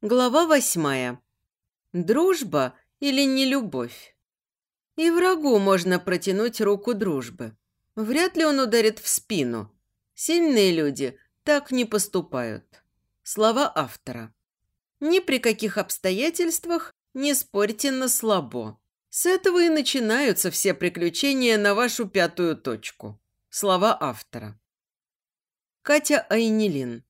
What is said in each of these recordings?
Глава восьмая. Дружба или не любовь? И врагу можно протянуть руку дружбы. Вряд ли он ударит в спину. Сильные люди так не поступают. Слова автора. Ни при каких обстоятельствах не спорьте на слабо. С этого и начинаются все приключения на вашу пятую точку. Слова автора. Катя Айнилин.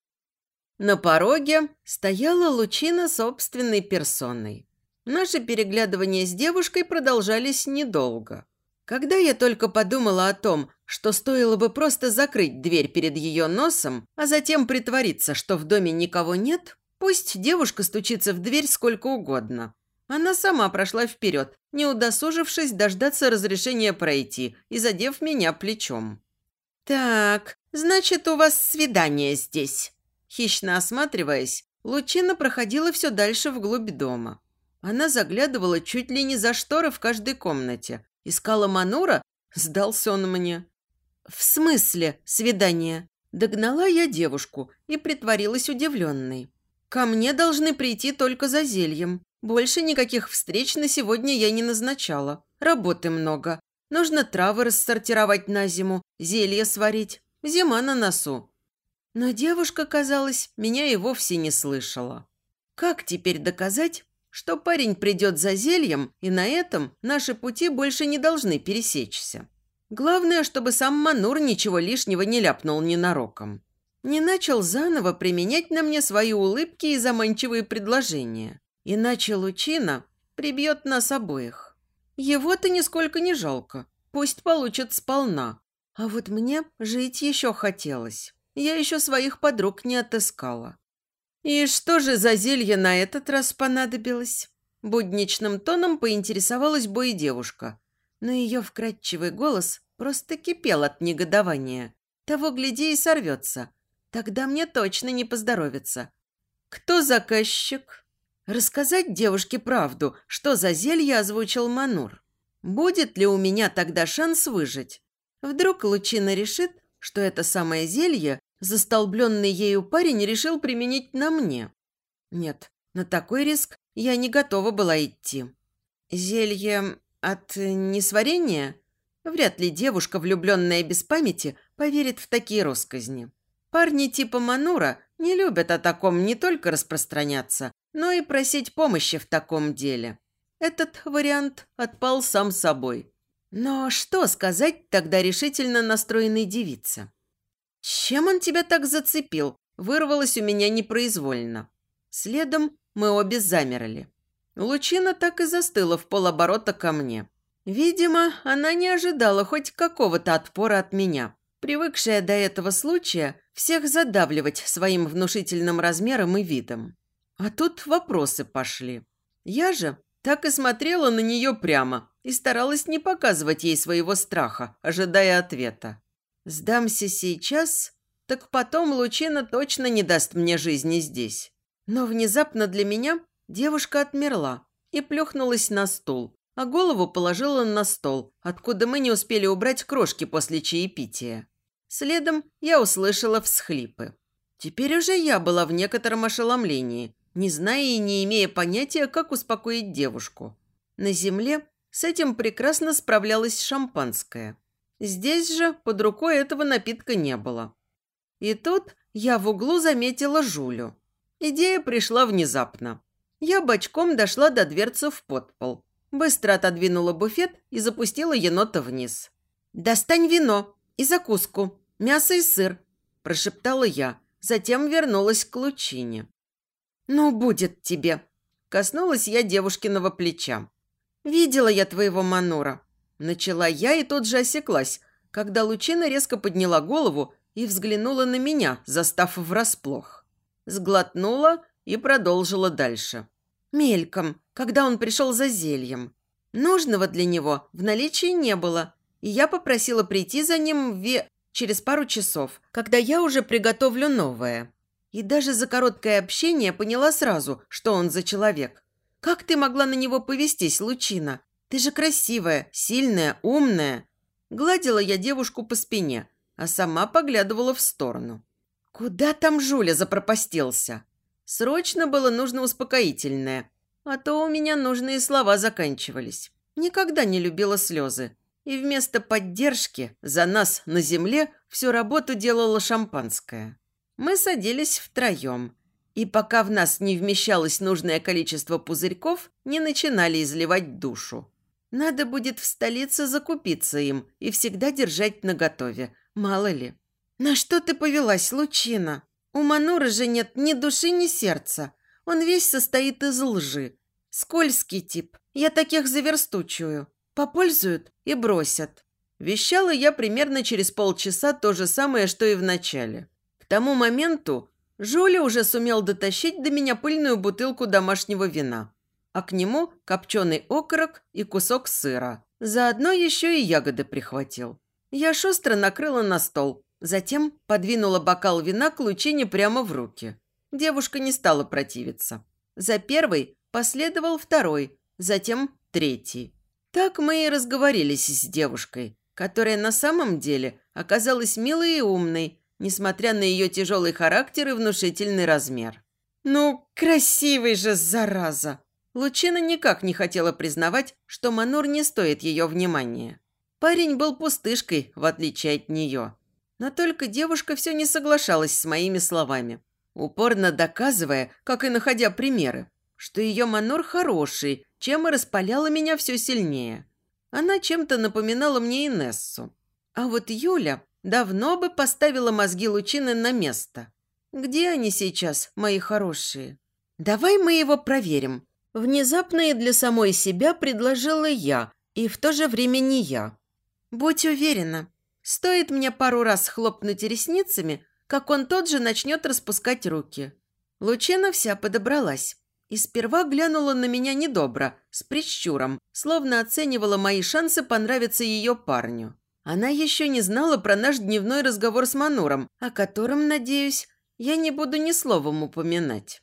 На пороге стояла Лучина собственной персоной. Наши переглядывания с девушкой продолжались недолго. Когда я только подумала о том, что стоило бы просто закрыть дверь перед ее носом, а затем притвориться, что в доме никого нет, пусть девушка стучится в дверь сколько угодно. Она сама прошла вперед, не удосужившись дождаться разрешения пройти и задев меня плечом. «Так, значит, у вас свидание здесь?» Хищно осматриваясь, Лучина проходила все дальше вглубь дома. Она заглядывала чуть ли не за шторы в каждой комнате. Искала Манура, сдался он мне. «В смысле свидание?» Догнала я девушку и притворилась удивленной. «Ко мне должны прийти только за зельем. Больше никаких встреч на сегодня я не назначала. Работы много. Нужно травы рассортировать на зиму, зелье сварить. Зима на носу. Но девушка, казалось, меня и вовсе не слышала. Как теперь доказать, что парень придет за зельем, и на этом наши пути больше не должны пересечься? Главное, чтобы сам Манур ничего лишнего не ляпнул ненароком. Не начал заново применять на мне свои улыбки и заманчивые предложения. Иначе Лучина прибьет нас обоих. Его-то нисколько не жалко. Пусть получит сполна. А вот мне жить еще хотелось я еще своих подруг не отыскала. И что же за зелье на этот раз понадобилось? Будничным тоном поинтересовалась бой девушка, но ее вкрадчивый голос просто кипел от негодования. Того, гляди, и сорвется. Тогда мне точно не поздоровится. Кто заказчик? Рассказать девушке правду, что за зелье озвучил Манур. Будет ли у меня тогда шанс выжить? Вдруг Лучина решит, что это самое зелье застолбленный ею парень решил применить на мне. Нет, на такой риск я не готова была идти. Зелье от несварения? Вряд ли девушка, влюбленная без памяти, поверит в такие росказни. Парни типа Манура не любят о таком не только распространяться, но и просить помощи в таком деле. Этот вариант отпал сам собой. Но что сказать тогда решительно настроенной девице? «Чем он тебя так зацепил?» Вырвалось у меня непроизвольно. Следом мы обе замерли. Лучина так и застыла в полоборота ко мне. Видимо, она не ожидала хоть какого-то отпора от меня, привыкшая до этого случая всех задавливать своим внушительным размером и видом. А тут вопросы пошли. Я же так и смотрела на нее прямо и старалась не показывать ей своего страха, ожидая ответа. Сдамся сейчас, так потом Лучина точно не даст мне жизни здесь. Но внезапно для меня девушка отмерла и плюхнулась на стул, а голову положила на стол, откуда мы не успели убрать крошки после чаепития. Следом я услышала всхлипы. Теперь уже я была в некотором ошеломлении, не зная и не имея понятия, как успокоить девушку. На земле с этим прекрасно справлялась шампанское – Здесь же под рукой этого напитка не было. И тут я в углу заметила Жулю. Идея пришла внезапно. Я бочком дошла до дверцы в подпол. Быстро отодвинула буфет и запустила енота вниз. «Достань вино и закуску, мясо и сыр», – прошептала я. Затем вернулась к лучине. «Ну, будет тебе», – коснулась я девушкиного плеча. «Видела я твоего Манура. Начала я и тут же осеклась, когда Лучина резко подняла голову и взглянула на меня, застав врасплох. Сглотнула и продолжила дальше. Мельком, когда он пришел за зельем. Нужного для него в наличии не было, и я попросила прийти за ним ве... через пару часов, когда я уже приготовлю новое. И даже за короткое общение поняла сразу, что он за человек. Как ты могла на него повестись, Лучина? Ты же красивая, сильная, умная». Гладила я девушку по спине, а сама поглядывала в сторону. «Куда там Жуля запропастился?» Срочно было нужно успокоительное, а то у меня нужные слова заканчивались. Никогда не любила слезы. И вместо поддержки за нас на земле всю работу делала шампанское. Мы садились втроем. И пока в нас не вмещалось нужное количество пузырьков, не начинали изливать душу. Надо будет в столице закупиться им и всегда держать наготове, мало ли. «На что ты повелась, Лучина? У Мануры же нет ни души, ни сердца. Он весь состоит из лжи. Скользкий тип. Я таких заверстучую. Попользуют и бросят». Вещала я примерно через полчаса то же самое, что и в начале. К тому моменту Жуля уже сумел дотащить до меня пыльную бутылку домашнего вина а к нему копченый окорок и кусок сыра. Заодно еще и ягоды прихватил. Я шустро накрыла на стол, затем подвинула бокал вина к лучине прямо в руки. Девушка не стала противиться. За первый последовал второй, затем третий. Так мы и разговорились с девушкой, которая на самом деле оказалась милой и умной, несмотря на ее тяжелый характер и внушительный размер. «Ну, красивый же, зараза!» Лучина никак не хотела признавать, что Манур не стоит ее внимания. Парень был пустышкой, в отличие от нее. Но только девушка все не соглашалась с моими словами, упорно доказывая, как и находя примеры, что ее Манур хороший, чем и распаляла меня все сильнее. Она чем-то напоминала мне Инессу. А вот Юля давно бы поставила мозги Лучины на место. Где они сейчас, мои хорошие? Давай мы его проверим, Внезапно и для самой себя предложила я, и в то же время не я. «Будь уверена, стоит мне пару раз хлопнуть ресницами, как он тот же начнет распускать руки». Лучена вся подобралась и сперва глянула на меня недобро, с прищуром, словно оценивала мои шансы понравиться ее парню. Она еще не знала про наш дневной разговор с Мануром, о котором, надеюсь, я не буду ни словом упоминать.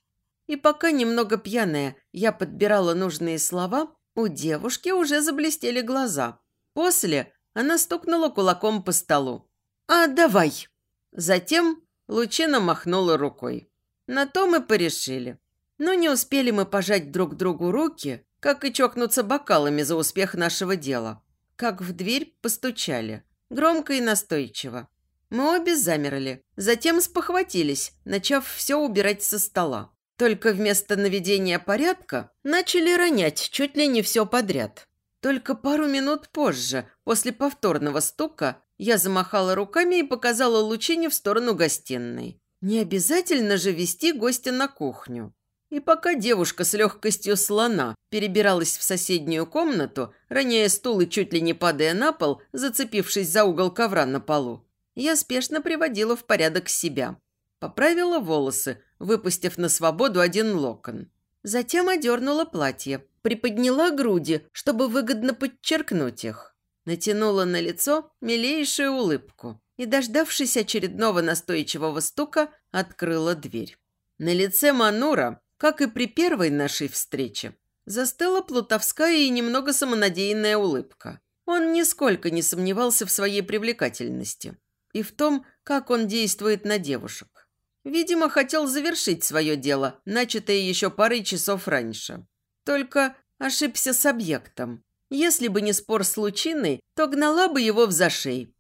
И пока немного пьяная я подбирала нужные слова, у девушки уже заблестели глаза. После она стукнула кулаком по столу. «А давай!» Затем Лучина махнула рукой. На то мы порешили. Но не успели мы пожать друг другу руки, как и чокнуться бокалами за успех нашего дела. Как в дверь постучали. Громко и настойчиво. Мы обе замерли. Затем спохватились, начав все убирать со стола. Только вместо наведения порядка начали ронять чуть ли не все подряд. Только пару минут позже, после повторного стука, я замахала руками и показала Лучине в сторону гостиной. Не обязательно же вести гостя на кухню. И пока девушка с легкостью слона перебиралась в соседнюю комнату, роняя стул и чуть ли не падая на пол, зацепившись за угол ковра на полу, я спешно приводила в порядок себя. Поправила волосы, выпустив на свободу один локон. Затем одернула платье, приподняла груди, чтобы выгодно подчеркнуть их. Натянула на лицо милейшую улыбку и, дождавшись очередного настойчивого стука, открыла дверь. На лице Манура, как и при первой нашей встрече, застыла плутовская и немного самонадеянная улыбка. Он нисколько не сомневался в своей привлекательности и в том, как он действует на девушек. Видимо, хотел завершить свое дело, начатое еще парой часов раньше. Только ошибся с объектом. Если бы не спор с Лучиной, то гнала бы его в зашей.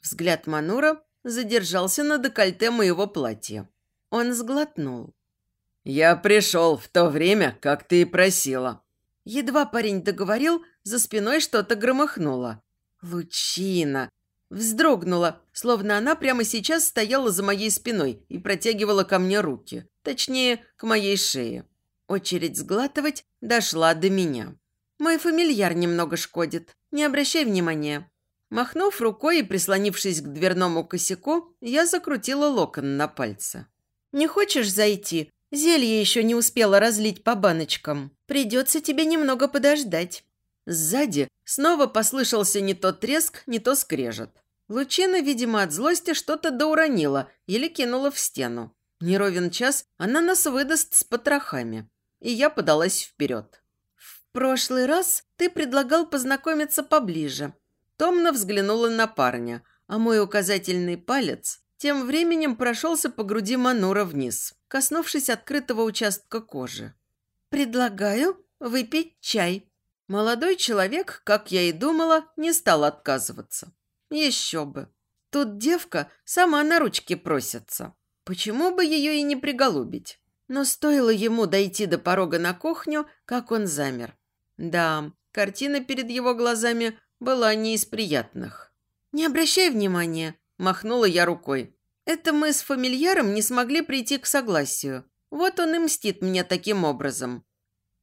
Взгляд Манура задержался на декольте моего платья. Он сглотнул. «Я пришел в то время, как ты и просила». Едва парень договорил, за спиной что-то громыхнуло. «Лучина! Вздрогнула, словно она прямо сейчас стояла за моей спиной и протягивала ко мне руки. Точнее, к моей шее. Очередь сглатывать дошла до меня. Мой фамильяр немного шкодит. Не обращай внимания. Махнув рукой и прислонившись к дверному косяку, я закрутила локон на пальце. «Не хочешь зайти? Зелье еще не успела разлить по баночкам. Придется тебе немного подождать». Сзади снова послышался не то треск, не то скрежет. Лучина, видимо, от злости что-то доуронила или кинула в стену. Неровен час она нас выдаст с потрохами. И я подалась вперед. «В прошлый раз ты предлагал познакомиться поближе». Томно взглянула на парня, а мой указательный палец тем временем прошелся по груди Манура вниз, коснувшись открытого участка кожи. «Предлагаю выпить чай». Молодой человек, как я и думала, не стал отказываться. Еще бы. Тут девка сама на ручки просится. Почему бы ее и не приголубить? Но стоило ему дойти до порога на кухню, как он замер. Да, картина перед его глазами была не из приятных. «Не обращай внимания», – махнула я рукой. «Это мы с фамильяром не смогли прийти к согласию. Вот он и мстит мне таким образом».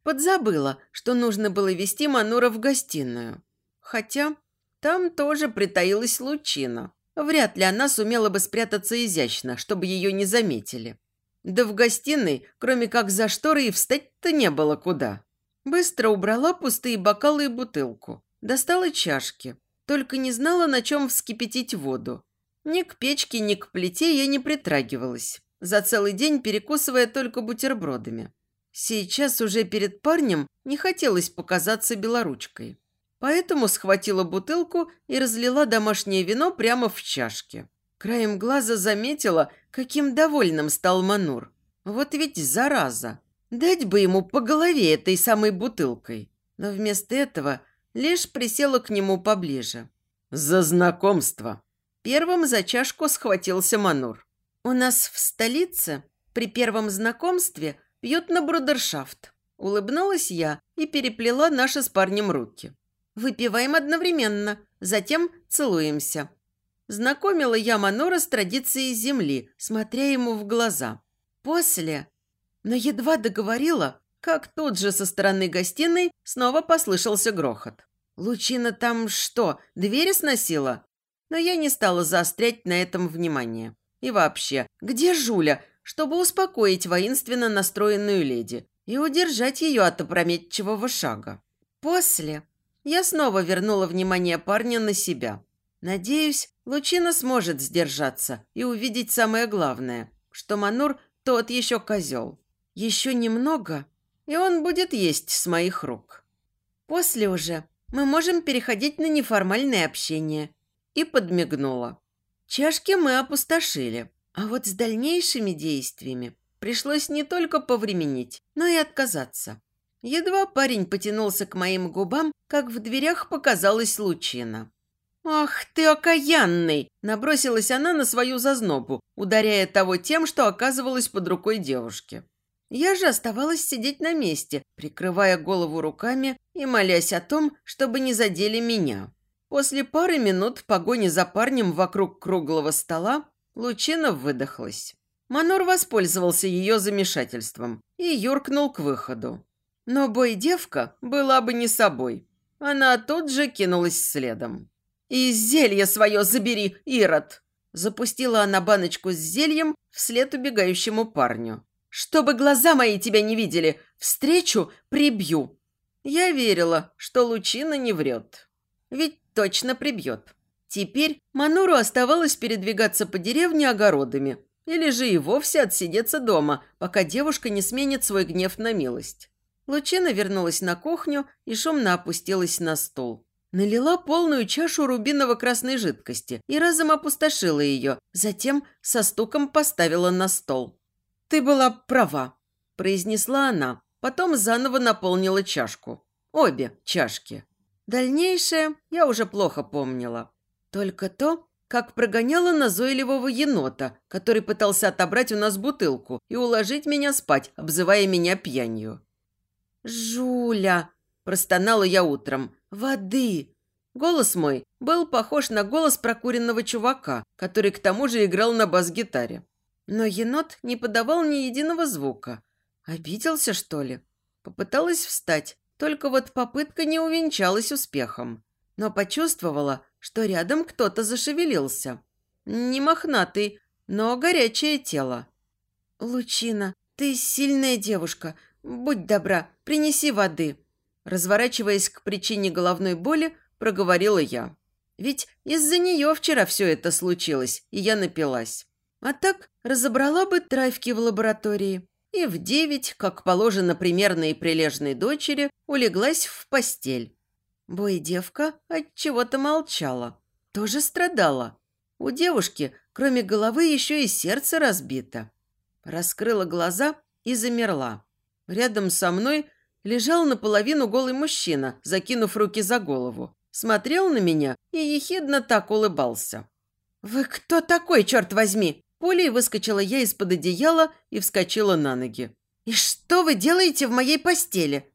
Подзабыла, что нужно было вести Манура в гостиную. Хотя там тоже притаилась лучина. Вряд ли она сумела бы спрятаться изящно, чтобы ее не заметили. Да в гостиной, кроме как за шторой, и встать-то не было куда. Быстро убрала пустые бокалы и бутылку. Достала чашки. Только не знала, на чем вскипятить воду. Ни к печке, ни к плите я не притрагивалась, за целый день перекусывая только бутербродами. Сейчас уже перед парнем не хотелось показаться белоручкой. Поэтому схватила бутылку и разлила домашнее вино прямо в чашке. Краем глаза заметила, каким довольным стал Манур. Вот ведь зараза. Дать бы ему по голове этой самой бутылкой. Но вместо этого лишь присела к нему поближе. «За знакомство!» Первым за чашку схватился Манур. «У нас в столице при первом знакомстве пьют на брудершафт. Улыбнулась я и переплела наши с парнем руки. Выпиваем одновременно, затем целуемся. Знакомила я Манора с традицией земли, смотря ему в глаза. После... Но едва договорила, как тут же со стороны гостиной снова послышался грохот. Лучина там что, двери сносила? Но я не стала заострять на этом внимание. И вообще, где Жуля, чтобы успокоить воинственно настроенную леди и удержать ее от опрометчивого шага. После я снова вернула внимание парня на себя. Надеюсь, Лучина сможет сдержаться и увидеть самое главное, что Манур тот еще козел. Еще немного, и он будет есть с моих рук. После уже мы можем переходить на неформальное общение. И подмигнула. Чашки мы опустошили. А вот с дальнейшими действиями пришлось не только повременить, но и отказаться. Едва парень потянулся к моим губам, как в дверях показалась лучина. «Ах ты окаянный!» – набросилась она на свою зазнобу, ударяя того тем, что оказывалось под рукой девушки. Я же оставалась сидеть на месте, прикрывая голову руками и молясь о том, чтобы не задели меня. После пары минут погони за парнем вокруг круглого стола Лучина выдохлась. Манор воспользовался ее замешательством и юркнул к выходу. Но бой-девка была бы не собой. Она тут же кинулась следом. «И зелье свое забери, Ирод!» Запустила она баночку с зельем вслед убегающему парню. «Чтобы глаза мои тебя не видели, встречу прибью!» Я верила, что Лучина не врет. Ведь точно прибьет. Теперь Мануру оставалось передвигаться по деревне огородами или же и вовсе отсидеться дома, пока девушка не сменит свой гнев на милость. Лучина вернулась на кухню и шумно опустилась на стол. Налила полную чашу рубиново-красной жидкости и разом опустошила ее, затем со стуком поставила на стол. «Ты была права», – произнесла она, потом заново наполнила чашку. Обе чашки. Дальнейшее я уже плохо помнила. Только то, как прогоняла назойливого енота, который пытался отобрать у нас бутылку и уложить меня спать, обзывая меня пьянью. «Жуля!» – простонала я утром. «Воды!» Голос мой был похож на голос прокуренного чувака, который к тому же играл на бас-гитаре. Но енот не подавал ни единого звука. Обиделся, что ли? Попыталась встать, только вот попытка не увенчалась успехом. Но почувствовала, что рядом кто-то зашевелился. Не мохнатый, но горячее тело. «Лучина, ты сильная девушка. Будь добра, принеси воды». Разворачиваясь к причине головной боли, проговорила я. Ведь из-за нее вчера все это случилось, и я напилась. А так разобрала бы травки в лаборатории. И в девять, как положено примерной и прилежной дочери, улеглась в постель. Бой девка от чего-то молчала. Тоже страдала. У девушки, кроме головы, еще и сердце разбито. Раскрыла глаза и замерла. Рядом со мной лежал наполовину голый мужчина, закинув руки за голову. Смотрел на меня и ехидно так улыбался. «Вы кто такой, черт возьми?» Пулей выскочила я из-под одеяла и вскочила на ноги. «И что вы делаете в моей постели?